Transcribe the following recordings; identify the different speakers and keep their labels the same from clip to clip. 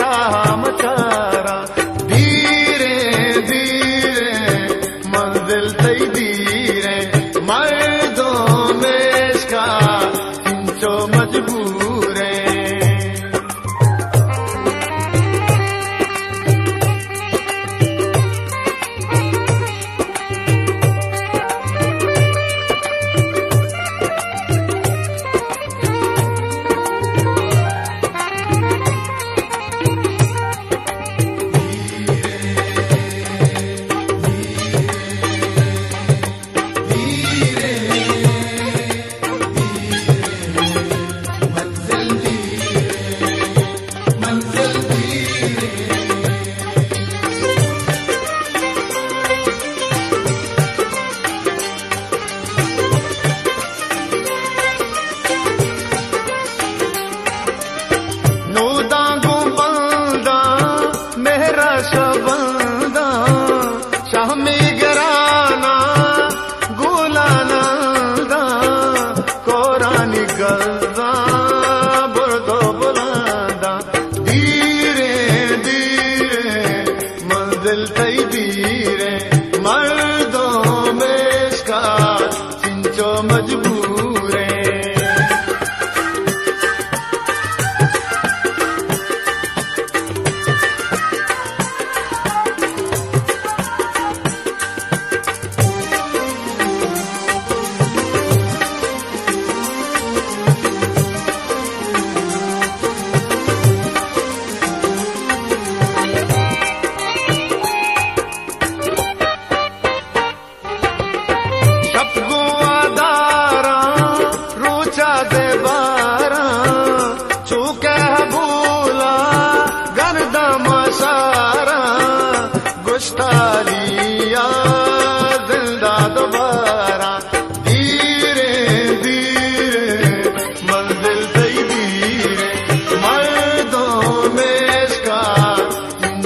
Speaker 1: राम चारा। धीरे धीरे मंजिल तई धीरे मर्दों में मजबूर शामी गुलाना कोरानी गल्दा बुरदो बुलंदा। धीरे धीरे, मंजिल तई धीरे, मर्दों में इसका चिंचो मजबूर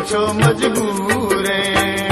Speaker 1: इंचो मजबूर है।